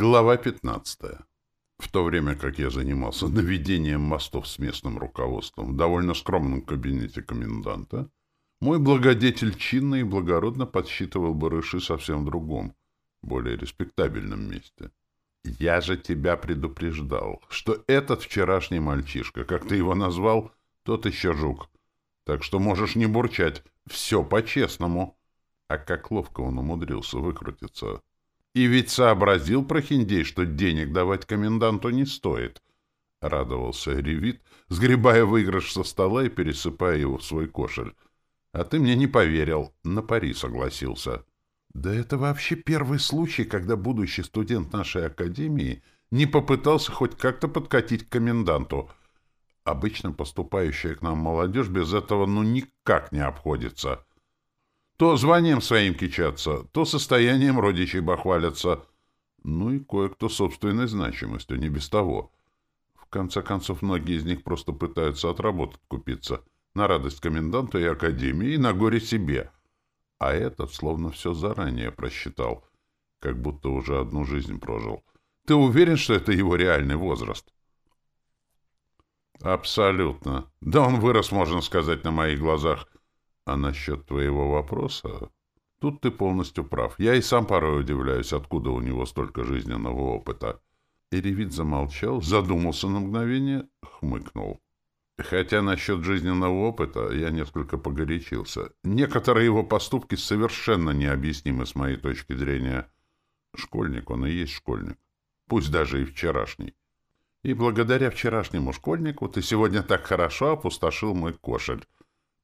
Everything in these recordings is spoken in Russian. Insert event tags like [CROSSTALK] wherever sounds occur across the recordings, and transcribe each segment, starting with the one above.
Глава 15. В то время как я занимался наведением мостов с местным руководством в довольно скромном кабинете коменданта, мой благодетель чинно и благородно подсчитывал барыши совсем в другом, более респектабельном месте. «Я же тебя предупреждал, что этот вчерашний мальчишка, как ты его назвал, тот еще жук. Так что можешь не бурчать, все по-честному». А как ловко он умудрился выкрутиться. И ведь сообразил прохиндей, что денег давать коменданту не стоит. Радовался Ревит, сгребая выигрыш со стола и пересыпая его в свой кошель. А ты мне не поверил, на пари согласился. Да это вообще первый случай, когда будущий студент нашей академии не попытался хоть как-то подкатить к коменданту. Обычно поступающая к нам молодежь без этого ну никак не обходится. То званием своим кичатся, то состоянием родичей бахвалятся. Ну и кое-кто собственной значимостью, не без того. В конце концов, многие из них просто пытаются отработать купиться на радость коменданту и академии, и на горе себе. А этот словно все заранее просчитал, как будто уже одну жизнь прожил. Ты уверен, что это его реальный возраст? Абсолютно. Да он вырос, можно сказать, на моих глазах — а насчет твоего вопроса... Тут ты полностью прав. Я и сам порой удивляюсь, откуда у него столько жизненного опыта. Иревит замолчал, задумался на мгновение, хмыкнул. Хотя насчет жизненного опыта я несколько погорячился. Некоторые его поступки совершенно необъяснимы с моей точки зрения. Школьник он и есть школьник. Пусть даже и вчерашний. И благодаря вчерашнему школьнику ты сегодня так хорошо опустошил мой кошель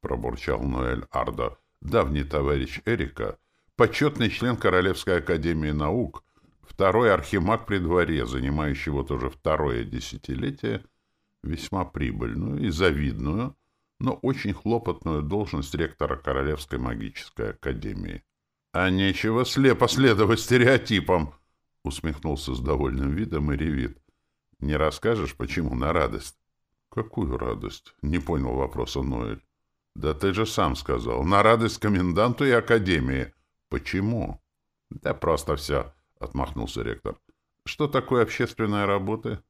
пробурчал Ноэль Ардо, давний товарищ Эрика, почетный член Королевской академии наук, второй архимаг при дворе, занимающий вот уже второе десятилетие, весьма прибыльную и завидную, но очень хлопотную должность ректора Королевской магической академии. — А нечего слепо следовать стереотипам! — усмехнулся с довольным видом и ревит. — Не расскажешь, почему на радость? — Какую радость? — не понял вопроса Ноэль. Да ты же сам сказал. На радость коменданту и академии. Почему? Да просто все, отмахнулся ректор. Что такое общественная работа?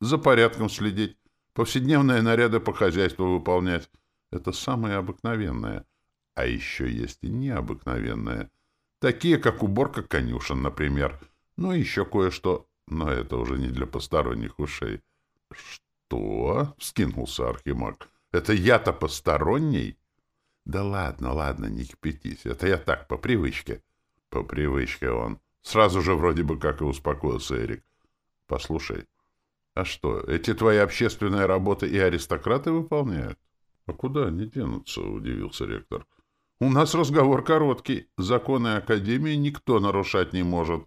За порядком следить, повседневные наряды по хозяйству выполнять. Это самое обыкновенное. А еще есть и необыкновенное. Такие, как уборка конюшен, например. Ну и еще кое-что, но это уже не для посторонних ушей. — Что? — вскинулся Архимаг. Это я-то посторонний? Да ладно, ладно, не кипятись. Это я так, по привычке. По привычке он. Сразу же вроде бы как и успокоился Эрик. Послушай, а что, эти твои общественные работы и аристократы выполняют? А куда они денутся, удивился ректор. У нас разговор короткий. Законы Академии никто нарушать не может.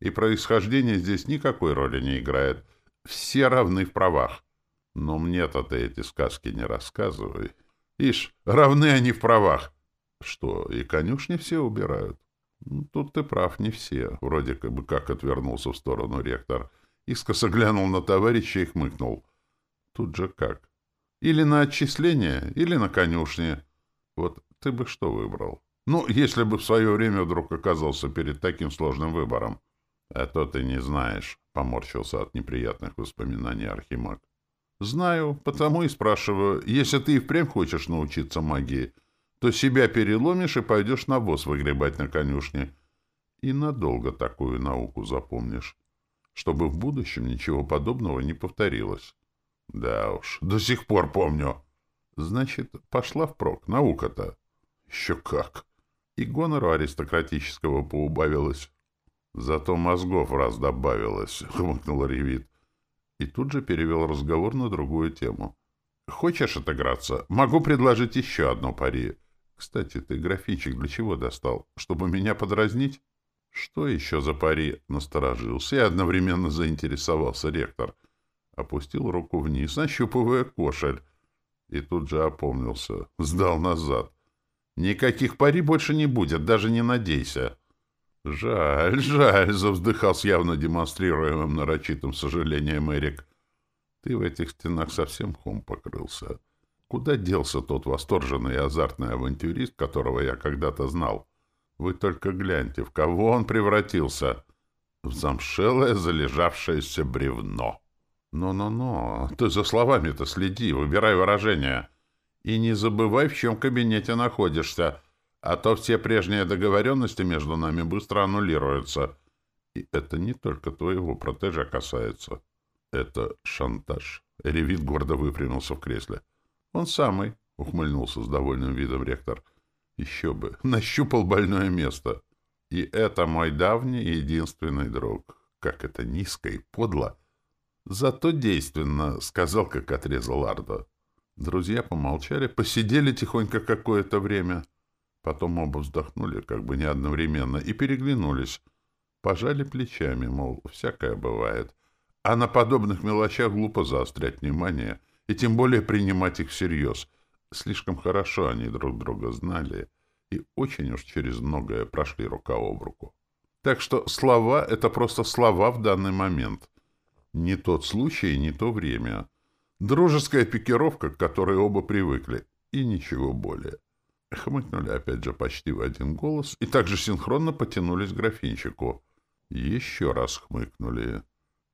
И происхождение здесь никакой роли не играет. Все равны в правах. Но мне-то ты эти сказки не рассказывай. Ишь, равны они в правах. Что, и конюшни все убирают? Ну, тут ты прав, не все. Вроде как бы как отвернулся в сторону ректор. Искоса глянул на товарища и хмыкнул. Тут же как? Или на отчисление, или на конюшне. Вот ты бы что выбрал? Ну, если бы в свое время вдруг оказался перед таким сложным выбором. А то ты не знаешь, — поморщился от неприятных воспоминаний Архимаг. Знаю, потому и спрашиваю. Если ты и впрямь хочешь научиться магии, то себя переломишь и пойдешь на воз выгребать на конюшне. И надолго такую науку запомнишь, чтобы в будущем ничего подобного не повторилось. Да уж, до сих пор помню. Значит, пошла впрок наука-то. Еще как. И гонору аристократического поубавилось. Зато мозгов раз добавилось, [LAUGHS] — хмыкнул Ревит и тут же перевел разговор на другую тему. «Хочешь отыграться? Могу предложить еще одно пари. Кстати, ты графичек для чего достал? Чтобы меня подразнить?» «Что еще за пари?» — насторожился и одновременно заинтересовался ректор. Опустил руку вниз, нащупывая кошель. И тут же опомнился. Сдал назад. «Никаких пари больше не будет, даже не надейся». «Жаль, жаль», — завздыхал с явно демонстрируемым нарочитым сожалением Эрик. «Ты в этих стенах совсем хом покрылся. Куда делся тот восторженный и азартный авантюрист, которого я когда-то знал? Вы только гляньте, в кого он превратился!» в замшелое залежавшееся бревно. «Но-но-но, ты за словами-то следи, выбирай выражение. И не забывай, в чем кабинете находишься, а то все прежние договоренности между нами быстро аннулируются. И это не только твоего протежа касается. Это шантаж». Ревит гордо выпрямился в кресле. «Он самый», — ухмыльнулся с довольным видом ректор. «Еще бы, [LAUGHS] нащупал больное место. И это мой давний и единственный друг. Как это низко и подло!» «Зато действенно», — сказал, как отрезал Ардо. Друзья помолчали, посидели тихонько какое-то время. Потом оба вздохнули, как бы не одновременно, и переглянулись. Пожали плечами, мол, всякое бывает. А на подобных мелочах глупо заострять внимание, и тем более принимать их всерьез. Слишком хорошо они друг друга знали, и очень уж через многое прошли рука об руку. Так что слова — это просто слова в данный момент — не тот случай, не то время. Дружеская пикировка, к которой оба привыкли, и ничего более. Хмыкнули опять же почти в один голос и также синхронно потянулись к графинчику. Еще раз хмыкнули.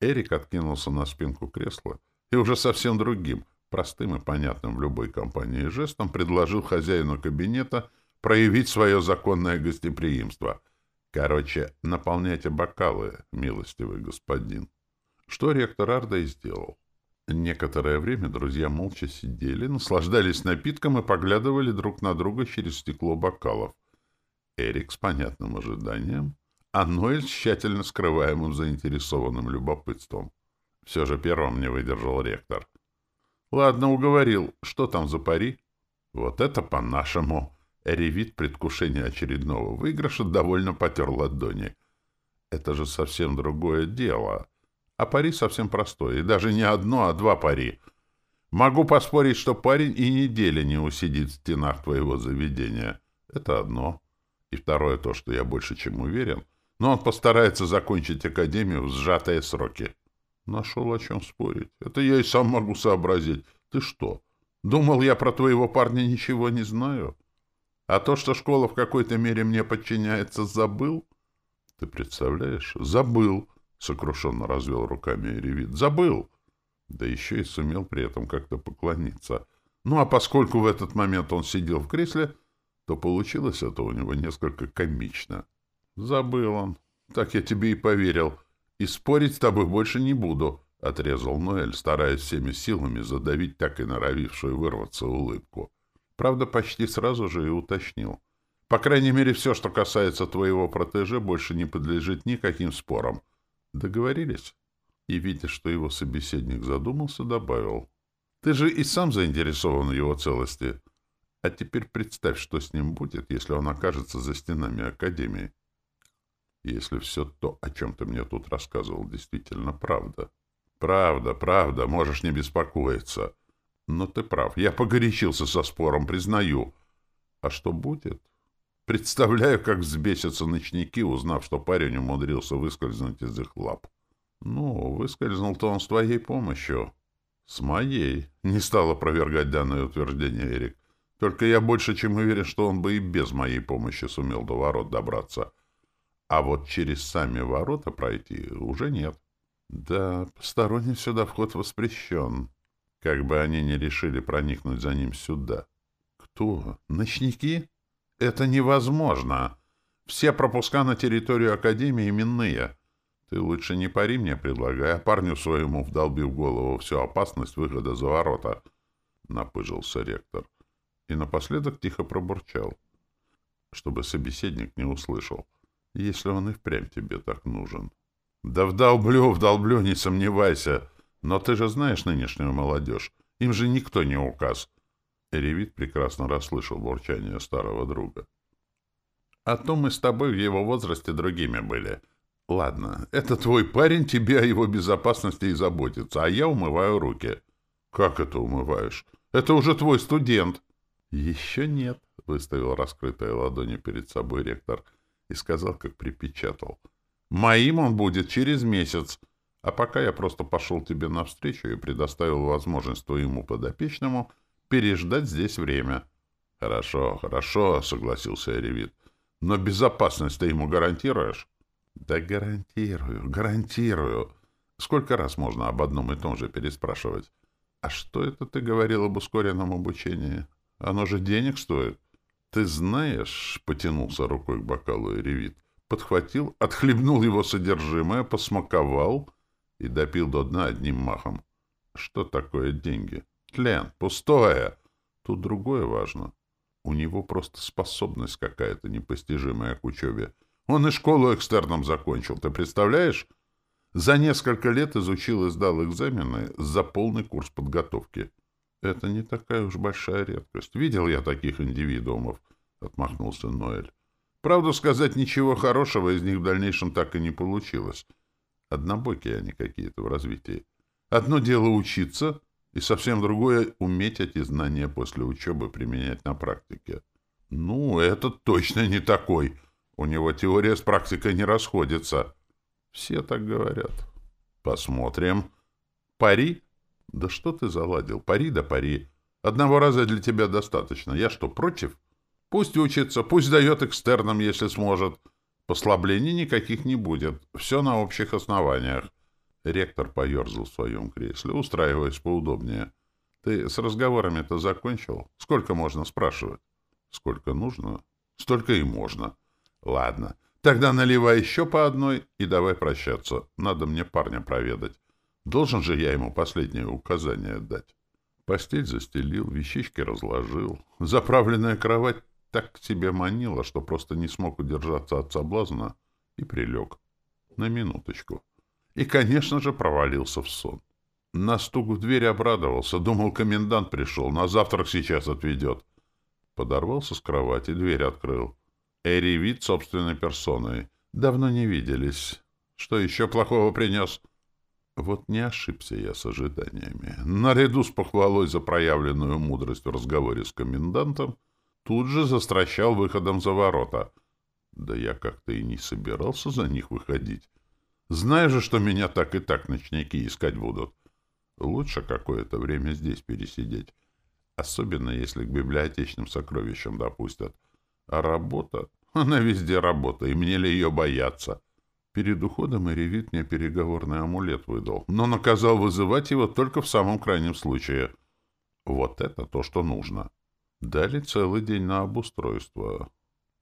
Эрик откинулся на спинку кресла и уже совсем другим, простым и понятным в любой компании жестом предложил хозяину кабинета проявить свое законное гостеприимство. Короче, наполняйте бокалы, милостивый господин что ректор Арда и сделал. Некоторое время друзья молча сидели, наслаждались напитком и поглядывали друг на друга через стекло бокалов. Эрик с понятным ожиданием, а Ноэль с тщательно скрываемым заинтересованным любопытством. Все же первым не выдержал ректор. «Ладно, уговорил. Что там за пари?» «Вот это по-нашему!» Эревит предвкушения очередного выигрыша довольно потер ладони. «Это же совсем другое дело!» А пари совсем простой, и даже не одно, а два пари. Могу поспорить, что парень и недели не усидит в стенах твоего заведения. Это одно. И второе то, что я больше чем уверен, но он постарается закончить академию в сжатые сроки. Нашел о чем спорить. Это я и сам могу сообразить. Ты что, думал, я про твоего парня ничего не знаю? А то, что школа в какой-то мере мне подчиняется, забыл? Ты представляешь? Забыл. Сокрушенно развел руками Эревит. Забыл! Да еще и сумел при этом как-то поклониться. Ну, а поскольку в этот момент он сидел в кресле, то получилось это у него несколько комично. Забыл он. Так я тебе и поверил. И спорить с тобой больше не буду, — отрезал Ноэль, стараясь всеми силами задавить так и норовившую вырваться улыбку. Правда, почти сразу же и уточнил. По крайней мере, все, что касается твоего протеже, больше не подлежит никаким спорам. Договорились? И, видя, что его собеседник задумался, добавил. Ты же и сам заинтересован в его целости. А теперь представь, что с ним будет, если он окажется за стенами Академии. Если все то, о чем ты мне тут рассказывал, действительно правда. Правда, правда, можешь не беспокоиться. Но ты прав, я погорячился со спором, признаю. А что будет? Представляю, как взбесятся ночники, узнав, что парень умудрился выскользнуть из их лап. Ну, выскользнул-то он с твоей помощью. С моей. Не стал опровергать данное утверждение Эрик. Только я больше чем уверен, что он бы и без моей помощи сумел до ворот добраться. А вот через сами ворота пройти уже нет. Да, посторонний сюда вход воспрещен. Как бы они не решили проникнуть за ним сюда. Кто? Ночники? Это невозможно. Все пропуска на территорию Академии именные. Ты лучше не пари мне, предлагай, а парню своему вдолби голову всю опасность выхода за ворота. Напыжился ректор. И напоследок тихо пробурчал, чтобы собеседник не услышал, если он и впрямь тебе так нужен. Да вдолблю, вдолблю, не сомневайся. Но ты же знаешь нынешнюю молодежь. Им же никто не указ. Ревит прекрасно расслышал бурчание старого друга. «А то мы с тобой в его возрасте другими были. Ладно, это твой парень, тебе о его безопасности и заботится, а я умываю руки». «Как это умываешь? Это уже твой студент». «Еще нет», — выставил раскрытые ладони перед собой ректор и сказал, как припечатал. «Моим он будет через месяц, а пока я просто пошел тебе навстречу и предоставил возможность твоему подопечному — переждать здесь время. — Хорошо, хорошо, — согласился Эревит. — Но безопасность ты ему гарантируешь? — Да гарантирую, гарантирую. Сколько раз можно об одном и том же переспрашивать? А что это ты говорил об ускоренном обучении? Оно же денег стоит. Ты знаешь, потянулся рукой к бокалу и ревит, подхватил, отхлебнул его содержимое, посмаковал и допил до дна одним махом. Что такое деньги? Тлен, пустое. Тут другое важно. У него просто способность какая-то непостижимая к учебе. Он и школу экстерном закончил, ты представляешь? За несколько лет изучил и сдал экзамены за полный курс подготовки. Это не такая уж большая редкость. Видел я таких индивидуумов, — отмахнулся Ноэль. Правду сказать, ничего хорошего из них в дальнейшем так и не получилось. Однобокие они какие-то в развитии. Одно дело учиться, и совсем другое — уметь эти знания после учебы применять на практике. Ну, этот точно не такой. У него теория с практикой не расходится. Все так говорят. Посмотрим. Пари? Да что ты заладил? Пари да пари. Одного раза для тебя достаточно. Я что, против? Пусть учится, пусть дает экстерном, если сможет. Послаблений никаких не будет. Все на общих основаниях. Ректор поерзал в своем кресле, устраиваясь поудобнее. Ты с разговорами-то закончил? Сколько можно спрашивать? Сколько нужно? Столько и можно. Ладно. Тогда наливай еще по одной и давай прощаться. Надо мне парня проведать. Должен же я ему последнее указание дать. Постель застелил, вещички разложил. Заправленная кровать так к себе манила, что просто не смог удержаться от соблазна и прилег. На минуточку. И, конечно же, провалился в сон. На стук в дверь обрадовался. Думал, комендант пришел. На завтрак сейчас отведет. Подорвался с кровати, дверь открыл. Эри вид собственной персоной. Давно не виделись. Что еще плохого принес? Вот не ошибся я с ожиданиями. Наряду с похвалой за проявленную мудрость в разговоре с комендантом, тут же застращал выходом за ворота. Да я как-то и не собирался за них выходить. Знаю же, что меня так и так ночники искать будут. Лучше какое-то время здесь пересидеть. Особенно, если к библиотечным сокровищам допустят. А работа? [LAUGHS] Она везде работа, и мне ли ее бояться? Перед уходом Эревит мне переговорный амулет выдал, но наказал вызывать его только в самом крайнем случае. Вот это то, что нужно. Дали целый день на обустройство.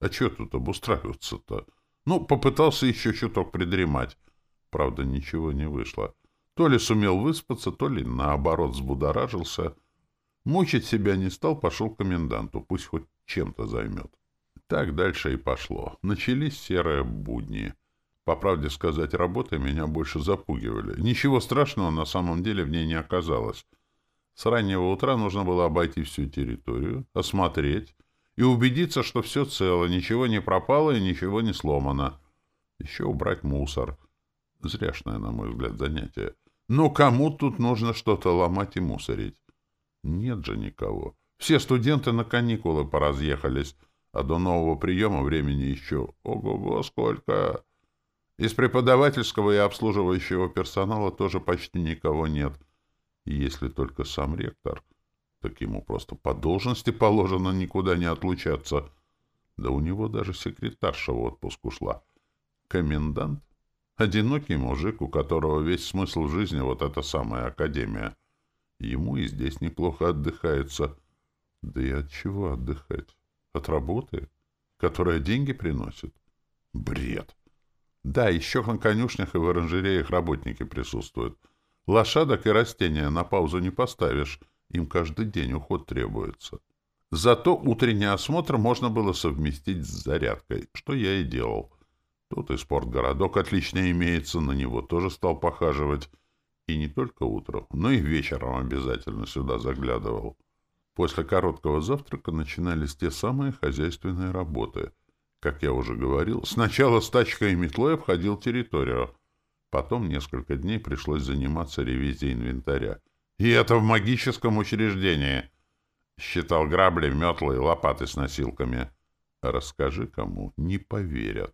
А что тут обустраиваться-то? Ну, попытался еще чуток придремать. Правда, ничего не вышло. То ли сумел выспаться, то ли, наоборот, взбудоражился. Мучить себя не стал, пошел к коменданту. Пусть хоть чем-то займет. Так дальше и пошло. Начались серые будни. По правде сказать, работы меня больше запугивали. Ничего страшного на самом деле в ней не оказалось. С раннего утра нужно было обойти всю территорию, осмотреть и убедиться, что все цело, ничего не пропало и ничего не сломано. Еще убрать мусор. Зряшное, на мой взгляд, занятие. Но кому тут нужно что-то ломать и мусорить? Нет же никого. Все студенты на каникулы поразъехались, а до нового приема времени еще ого-го сколько. Из преподавательского и обслуживающего персонала тоже почти никого нет. Если только сам ректор, так ему просто по должности положено никуда не отлучаться. Да у него даже секретарша в отпуск ушла. Комендант? Одинокий мужик, у которого весь смысл жизни вот эта самая академия. Ему и здесь неплохо отдыхается. Да и от чего отдыхать? От работы, которая деньги приносит? Бред! Да, еще на конюшнях и в оранжереях работники присутствуют. Лошадок и растения на паузу не поставишь, им каждый день уход требуется. Зато утренний осмотр можно было совместить с зарядкой, что я и делал. Тут и спортгородок отлично имеется, на него тоже стал похаживать. И не только утром, но и вечером обязательно сюда заглядывал. После короткого завтрака начинались те самые хозяйственные работы. Как я уже говорил, сначала с тачкой и метлой обходил территорию. Потом несколько дней пришлось заниматься ревизией инвентаря. И это в магическом учреждении. Считал грабли, метлы и лопаты с носилками. Расскажи кому, не поверят.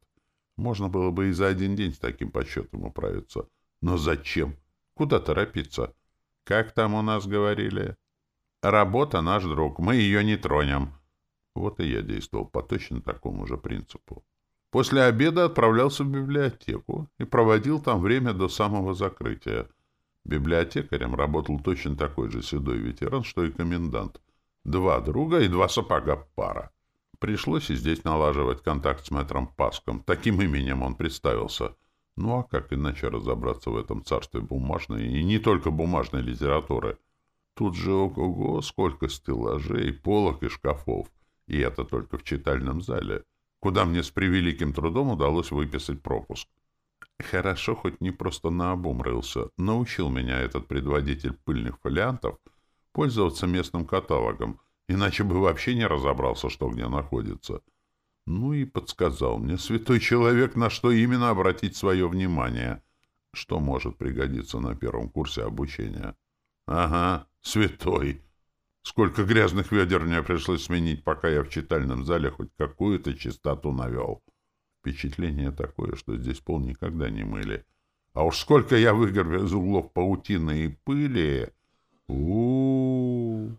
Можно было бы и за один день с таким подсчетом управиться. Но зачем? Куда торопиться? Как там у нас говорили? Работа наш друг, мы ее не тронем. Вот и я действовал по точно такому же принципу. После обеда отправлялся в библиотеку и проводил там время до самого закрытия. Библиотекарем работал точно такой же седой ветеран, что и комендант. Два друга и два сапога пара. Пришлось и здесь налаживать контакт с мэтром Паском. Таким именем он представился. Ну а как иначе разобраться в этом царстве бумажной и не только бумажной литературы? Тут же ого-го, сколько стеллажей, полок и шкафов. И это только в читальном зале, куда мне с превеликим трудом удалось выписать пропуск. Хорошо, хоть не просто наобум рылся. Научил меня этот предводитель пыльных фолиантов пользоваться местным каталогом, иначе бы вообще не разобрался, что где находится. Ну и подсказал мне, святой человек, на что именно обратить свое внимание, что может пригодиться на первом курсе обучения. Ага, святой. Сколько грязных ведер мне пришлось сменить, пока я в читальном зале хоть какую-то чистоту навел. Впечатление такое, что здесь пол никогда не мыли. А уж сколько я выгреб из углов паутины и пыли! у у, -у.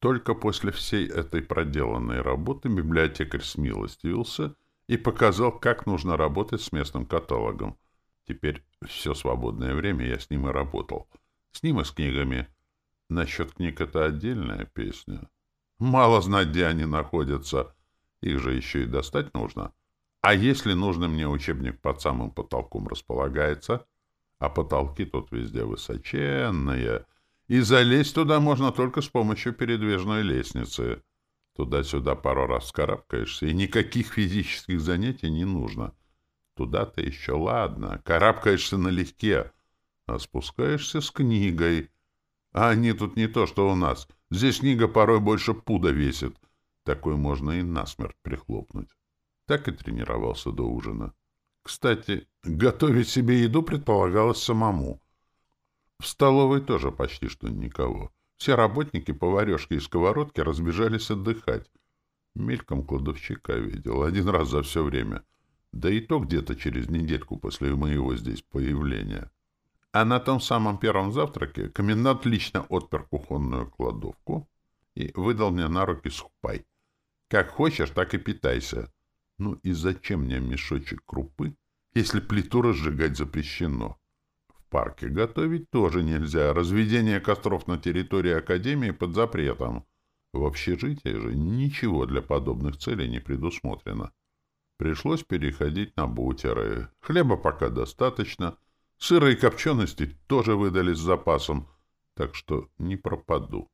Только после всей этой проделанной работы библиотекарь смилостивился и показал, как нужно работать с местным каталогом. Теперь все свободное время я с ним и работал. С ним и с книгами. Насчет книг это отдельная песня. Мало знать, где они находятся. Их же еще и достать нужно. А если нужный мне учебник под самым потолком располагается, а потолки тут везде высоченные, и залезть туда можно только с помощью передвижной лестницы. Туда-сюда пару раз скарабкаешься, и никаких физических занятий не нужно. Туда-то еще ладно, карабкаешься налегке, а спускаешься с книгой. А они тут не то, что у нас. Здесь книга порой больше пуда весит. Такой можно и насмерть прихлопнуть. Так и тренировался до ужина. Кстати, готовить себе еду предполагалось самому. В столовой тоже почти что никого. Все работники, поварешки и сковородки разбежались отдыхать. Мельком кладовщика видел один раз за все время. Да и то где-то через недельку после моего здесь появления. А на том самом первом завтраке комендант лично отпер кухонную кладовку и выдал мне на руки сухпай. Как хочешь, так и питайся. Ну и зачем мне мешочек крупы, если плиту разжигать запрещено? Парке готовить тоже нельзя. Разведение костров на территории Академии под запретом. В общежитии же ничего для подобных целей не предусмотрено. Пришлось переходить на бутеры. Хлеба пока достаточно. Сыра и копчености тоже выдали с запасом, так что не пропаду.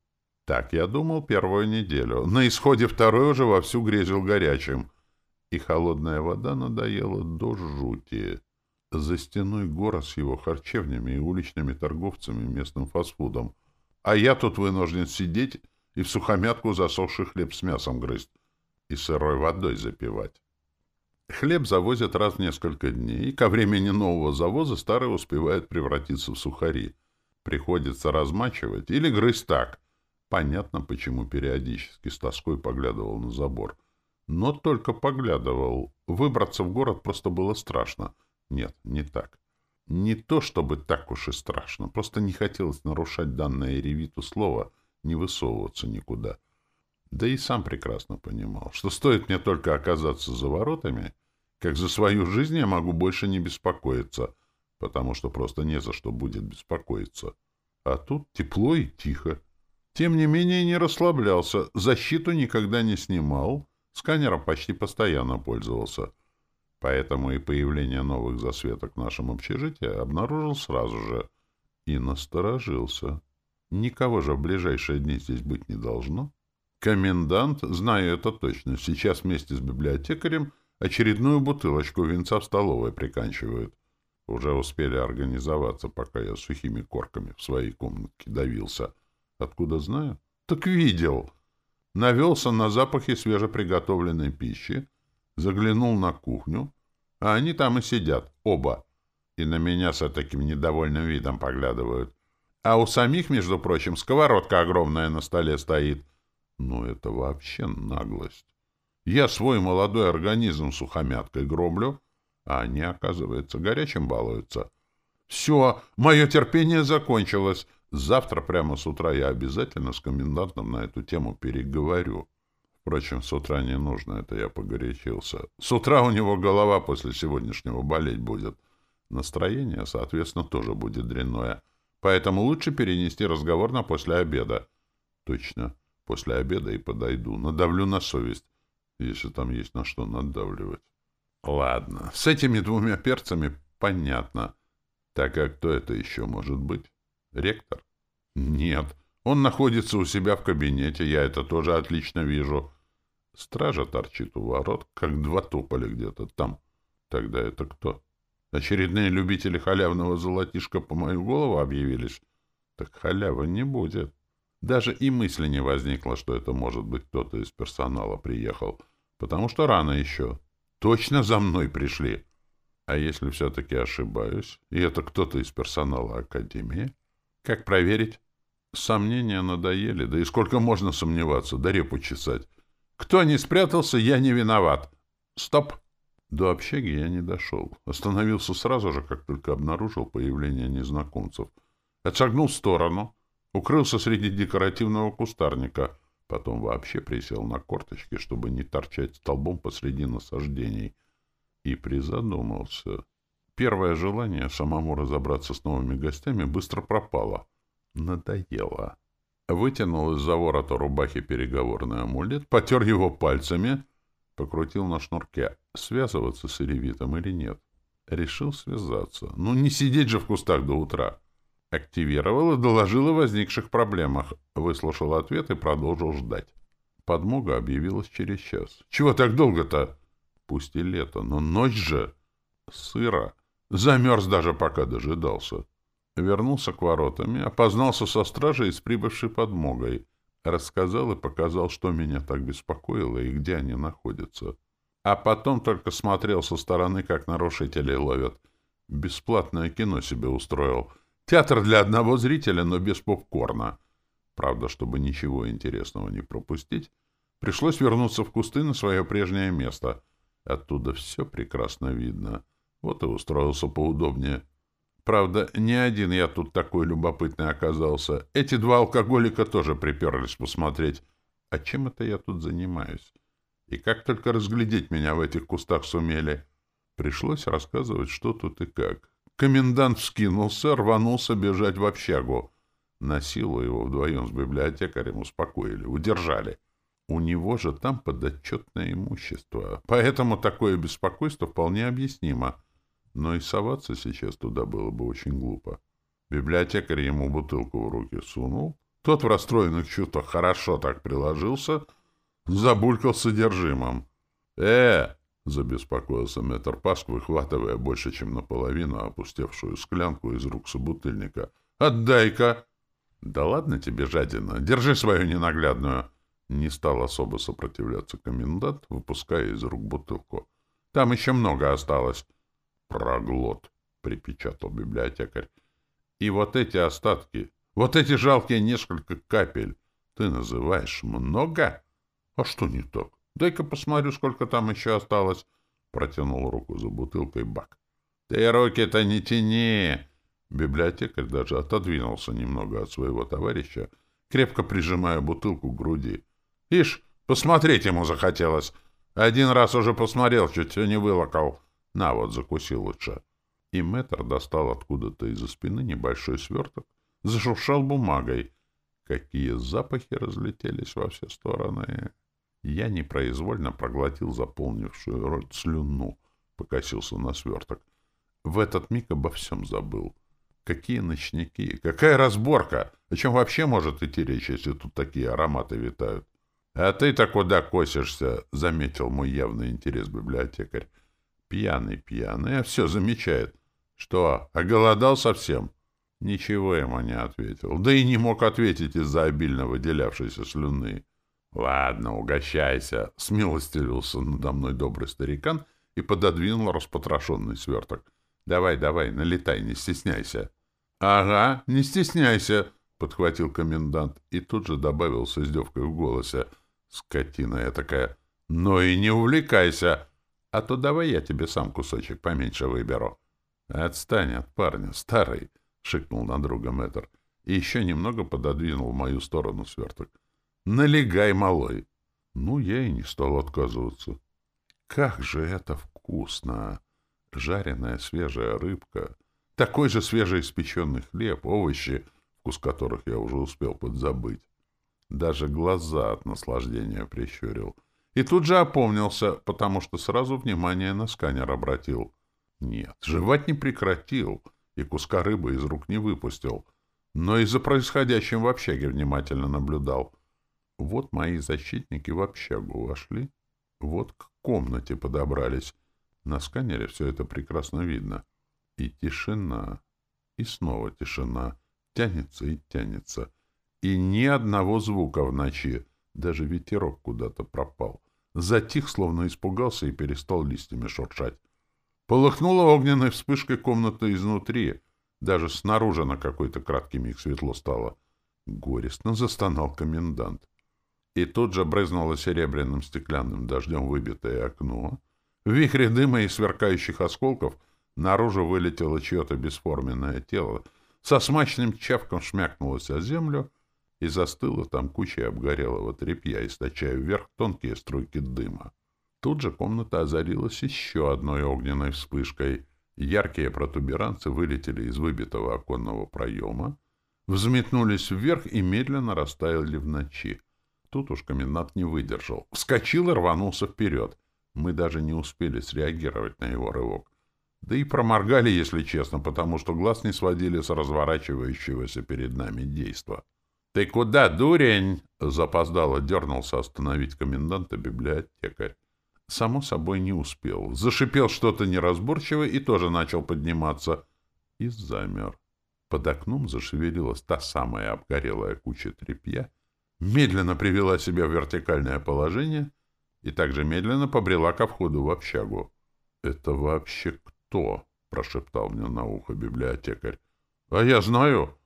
Так я думал первую неделю. На исходе второй уже вовсю грезил горячим. И холодная вода надоела до жути. За стеной город с его харчевнями и уличными торговцами местным фастфудом. А я тут вынужден сидеть и в сухомятку засохший хлеб с мясом грызть и сырой водой запивать. Хлеб завозят раз в несколько дней, и ко времени нового завоза старый успевает превратиться в сухари. Приходится размачивать или грызть так. Понятно, почему периодически с тоской поглядывал на забор. Но только поглядывал. Выбраться в город просто было страшно. Нет, не так. Не то, чтобы так уж и страшно. Просто не хотелось нарушать данное Ревиту слово, не высовываться никуда. — да и сам прекрасно понимал, что стоит мне только оказаться за воротами, как за свою жизнь я могу больше не беспокоиться, потому что просто не за что будет беспокоиться. А тут тепло и тихо. Тем не менее не расслаблялся, защиту никогда не снимал, сканером почти постоянно пользовался. Поэтому и появление новых засветок в нашем общежитии обнаружил сразу же и насторожился. Никого же в ближайшие дни здесь быть не должно. Комендант, знаю это точно, сейчас вместе с библиотекарем очередную бутылочку винца в столовой приканчивают. Уже успели организоваться, пока я сухими корками в своей комнатке давился. Откуда знаю? Так видел. Навелся на запахи свежеприготовленной пищи, заглянул на кухню, а они там и сидят, оба, и на меня с таким недовольным видом поглядывают. А у самих, между прочим, сковородка огромная на столе стоит — ну, это вообще наглость. Я свой молодой организм сухомяткой гроблю, а они, оказывается, горячим балуются. Все, мое терпение закончилось. Завтра прямо с утра я обязательно с комендантом на эту тему переговорю. Впрочем, с утра не нужно, это я погорячился. С утра у него голова после сегодняшнего болеть будет. Настроение, соответственно, тоже будет дрянное. Поэтому лучше перенести разговор на после обеда. Точно, после обеда и подойду. Надавлю на совесть, если там есть на что надавливать. Ладно, с этими двумя перцами понятно. Так а кто это еще может быть? Ректор? Нет, он находится у себя в кабинете, я это тоже отлично вижу. Стража торчит у ворот, как два тополя где-то там. Тогда это кто? Очередные любители халявного золотишка по мою голову объявились? Так халява не будет. Даже и мысли не возникло, что это может быть кто-то из персонала приехал, потому что рано еще. Точно за мной пришли. А если все-таки ошибаюсь, и это кто-то из персонала Академии? Как проверить? Сомнения надоели, да и сколько можно сомневаться, да репу чесать. Кто не спрятался, я не виноват. Стоп! До общаги я не дошел. Остановился сразу же, как только обнаружил появление незнакомцев. Отшагнул в сторону, укрылся среди декоративного кустарника, потом вообще присел на корточки, чтобы не торчать столбом посреди насаждений, и призадумался. Первое желание самому разобраться с новыми гостями быстро пропало. Надоело. Вытянул из-за ворота рубахи переговорный амулет, потер его пальцами, покрутил на шнурке. Связываться с Иревитом или нет? Решил связаться. Ну, не сидеть же в кустах до утра. Активировал и доложил о возникших проблемах. Выслушал ответ и продолжил ждать. Подмога объявилась через час. Чего так долго-то? Пусть и лето, но ночь же. Сыро. Замерз даже, пока дожидался. Вернулся к воротам, опознался со стражей с прибывшей подмогой. Рассказал и показал, что меня так беспокоило и где они находятся. А потом только смотрел со стороны, как нарушителей ловят. Бесплатное кино себе устроил. Театр для одного зрителя, но без попкорна. Правда, чтобы ничего интересного не пропустить, пришлось вернуться в кусты на свое прежнее место. Оттуда все прекрасно видно. Вот и устроился поудобнее. Правда, не один я тут такой любопытный оказался. Эти два алкоголика тоже приперлись посмотреть. А чем это я тут занимаюсь? И как только разглядеть меня в этих кустах сумели? Пришлось рассказывать, что тут и как. Комендант вскинулся, рванулся бежать в общагу. На силу его вдвоем с библиотекарем успокоили, удержали. У него же там подотчетное имущество, поэтому такое беспокойство вполне объяснимо но и соваться сейчас туда было бы очень глупо. Библиотекарь ему бутылку в руки сунул. Тот в расстроенных чувствах хорошо так приложился, забулькал содержимым. «Э!» — забеспокоился мэтр Паск, выхватывая больше, чем наполовину опустевшую склянку из рук собутыльника. «Отдай-ка!» «Да ладно тебе, жадина, держи свою ненаглядную!» Не стал особо сопротивляться комендант, выпуская из рук бутылку. «Там еще много осталось. Проглот, припечатал библиотекарь. И вот эти остатки, вот эти жалкие несколько капель, ты называешь много? А что не так? Дай-ка посмотрю, сколько там еще осталось. Протянул руку за бутылкой Бак. Ты руки-то не тяни! Библиотекарь даже отодвинулся немного от своего товарища, крепко прижимая бутылку к груди. Ишь, посмотреть ему захотелось. Один раз уже посмотрел, чуть все не вылокал. На вот, закуси лучше. И мэтр достал откуда-то из-за спины небольшой сверток, зашуршал бумагой. Какие запахи разлетелись во все стороны. Я непроизвольно проглотил заполнившую рот слюну, покосился на сверток. В этот миг обо всем забыл. Какие ночники, какая разборка! О чем вообще может идти речь, если тут такие ароматы витают? — А ты-то куда косишься? — заметил мой явный интерес библиотекарь. Пьяный, пьяный, а все замечает. Что, оголодал совсем? Ничего ему не ответил. Да и не мог ответить из-за обильно выделявшейся слюны. Ладно, угощайся, смилостивился надо мной добрый старикан и пододвинул распотрошенный сверток. Давай, давай, налетай, не стесняйся. Ага, не стесняйся, подхватил комендант и тут же добавил с издевкой в голосе. Скотина я такая. Но и не увлекайся. А то давай я тебе сам кусочек поменьше выберу. — Отстань от парня, старый, — шикнул на друга мэтр. И еще немного пододвинул в мою сторону сверток. — Налегай, малой. Ну, я и не стал отказываться. Как же это вкусно! Жареная свежая рыбка, такой же свежеиспеченный хлеб, овощи, вкус которых я уже успел подзабыть. Даже глаза от наслаждения прищурил. И тут же опомнился, потому что сразу внимание на сканер обратил. Нет, жевать не прекратил и куска рыбы из рук не выпустил, но и за происходящим в общаге внимательно наблюдал. Вот мои защитники в общагу вошли, вот к комнате подобрались. На сканере все это прекрасно видно. И тишина, и снова тишина. Тянется и тянется. И ни одного звука в ночи. Даже ветерок куда-то пропал. Затих, словно испугался и перестал листьями шуршать. Полыхнула огненной вспышкой комната изнутри. Даже снаружи на какой-то краткий миг светло стало. Горестно застонал комендант. И тут же брызнуло серебряным стеклянным дождем выбитое окно. В вихре дыма и сверкающих осколков наружу вылетело чье-то бесформенное тело, со смачным чавком шмякнулось о землю и застыло там кучей обгорелого тряпья, источая вверх тонкие струйки дыма. Тут же комната озарилась еще одной огненной вспышкой. Яркие протуберанцы вылетели из выбитого оконного проема, взметнулись вверх и медленно растаяли в ночи. Тут уж комендант не выдержал. Вскочил и рванулся вперед. Мы даже не успели среагировать на его рывок. Да и проморгали, если честно, потому что глаз не сводили с разворачивающегося перед нами действа. — Ты куда, дурень? — запоздало дернулся остановить коменданта библиотекарь. Само собой не успел. Зашипел что-то неразборчивое и тоже начал подниматься. И замер. Под окном зашевелилась та самая обгорелая куча тряпья, медленно привела себя в вертикальное положение и также медленно побрела ко входу в общагу. — Это вообще кто? — прошептал мне на ухо библиотекарь. — А я знаю. —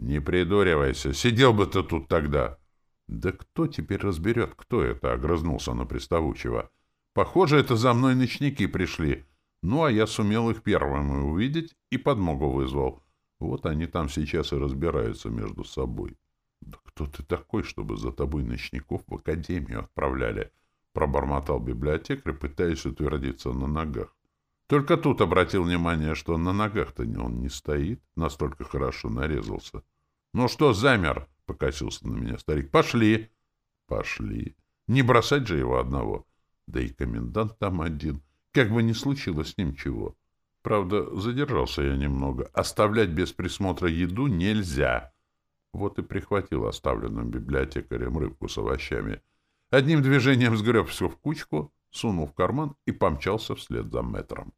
Не придуривайся, сидел бы ты тут тогда. — Да кто теперь разберет, кто это? — огрызнулся на приставучего. — Похоже, это за мной ночники пришли. Ну, а я сумел их первым увидеть и подмогу вызвал. Вот они там сейчас и разбираются между собой. Да кто ты такой, чтобы за тобой ночников в академию отправляли? Пробормотал библиотекарь, пытаясь утвердиться на ногах. Только тут обратил внимание, что на ногах-то он не стоит, настолько хорошо нарезался. — Ну что, замер? — покосился на меня старик. — Пошли. — Пошли. Не бросать же его одного. — да и комендант там один. Как бы ни случилось с ним чего. Правда, задержался я немного. Оставлять без присмотра еду нельзя. Вот и прихватил оставленным библиотекарем рыбку с овощами. Одним движением сгреб все в кучку, сунул в карман и помчался вслед за метром.